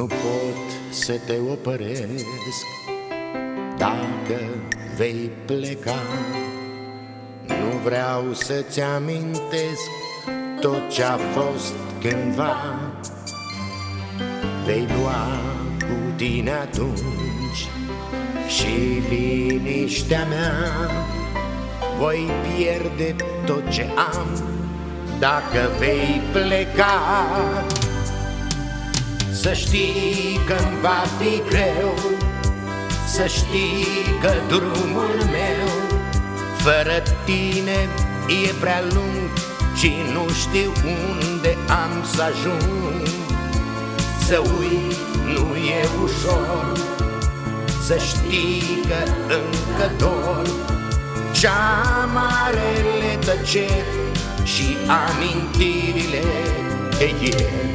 Nu pot să te opresc Dacă vei pleca Nu vreau să-ți amintesc Tot ce-a fost cândva. Vei lua cu tine atunci Și liniștea mea. Voi pierde tot ce am Dacă vei pleca să știi că va fi greu Să știi că drumul meu Fără tine e prea lung Și nu știu unde am să ajung. Să uit nu e ușor Să știi că încă dor. Cea marele tăceri Și amintirile de ieri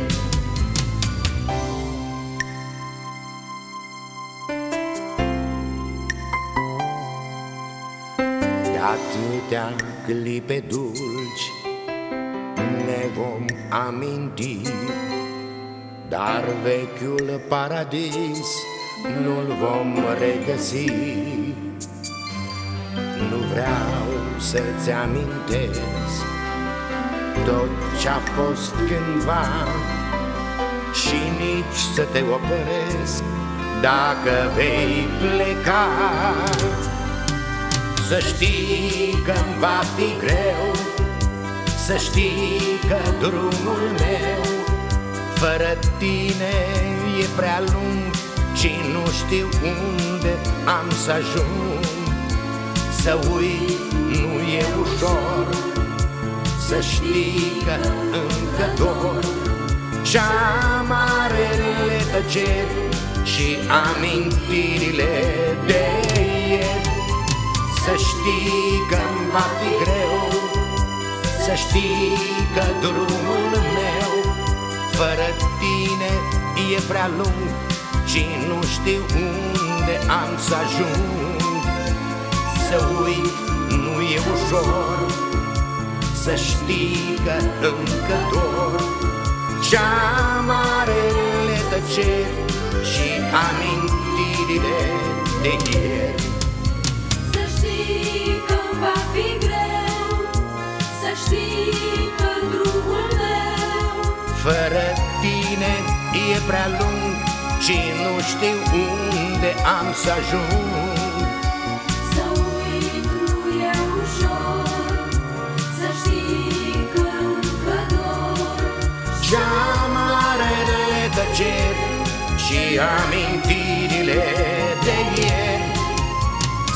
atâtea clipe dulci ne vom aminti Dar vechiul paradis nu-l vom regăsi. Nu vreau să-ți amintesc tot ce-a fost cândva Și nici să te opresc dacă vei pleca să știi că va fi greu Să știi că drumul meu Fără tine e prea lung Și nu știu unde am să ajung. Să uit nu e ușor Să știi că încă dor. Și-am marele tăceri Și amintirile știi că-mi va fi greu Să știi că drumul meu Fără tine e prea lung Și nu știu unde am să ajung. Să uit nu e ușor Să știi că încă dor. Cea marele tăceri Și amintirile de ieri Fără tine e prea lung Și nu știu unde am să ajung. Să uit nu e ușor Să știi că încă dor. Ce-a marele tăceri Și amintirile de ieri.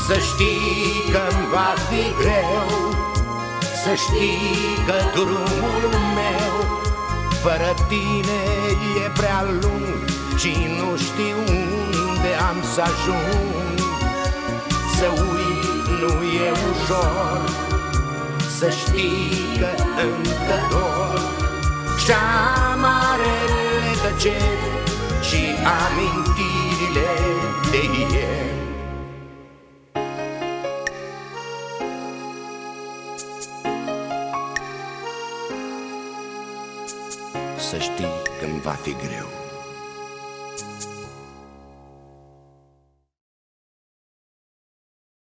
Să știi că-mi va fi greu Să știi că drumul meu fără tine e prea lung și nu știu unde am să ajung. Să uit nu e ușor Să știi că încă dor. Și-am marele tăceri și amintirile Să știi când va fi greu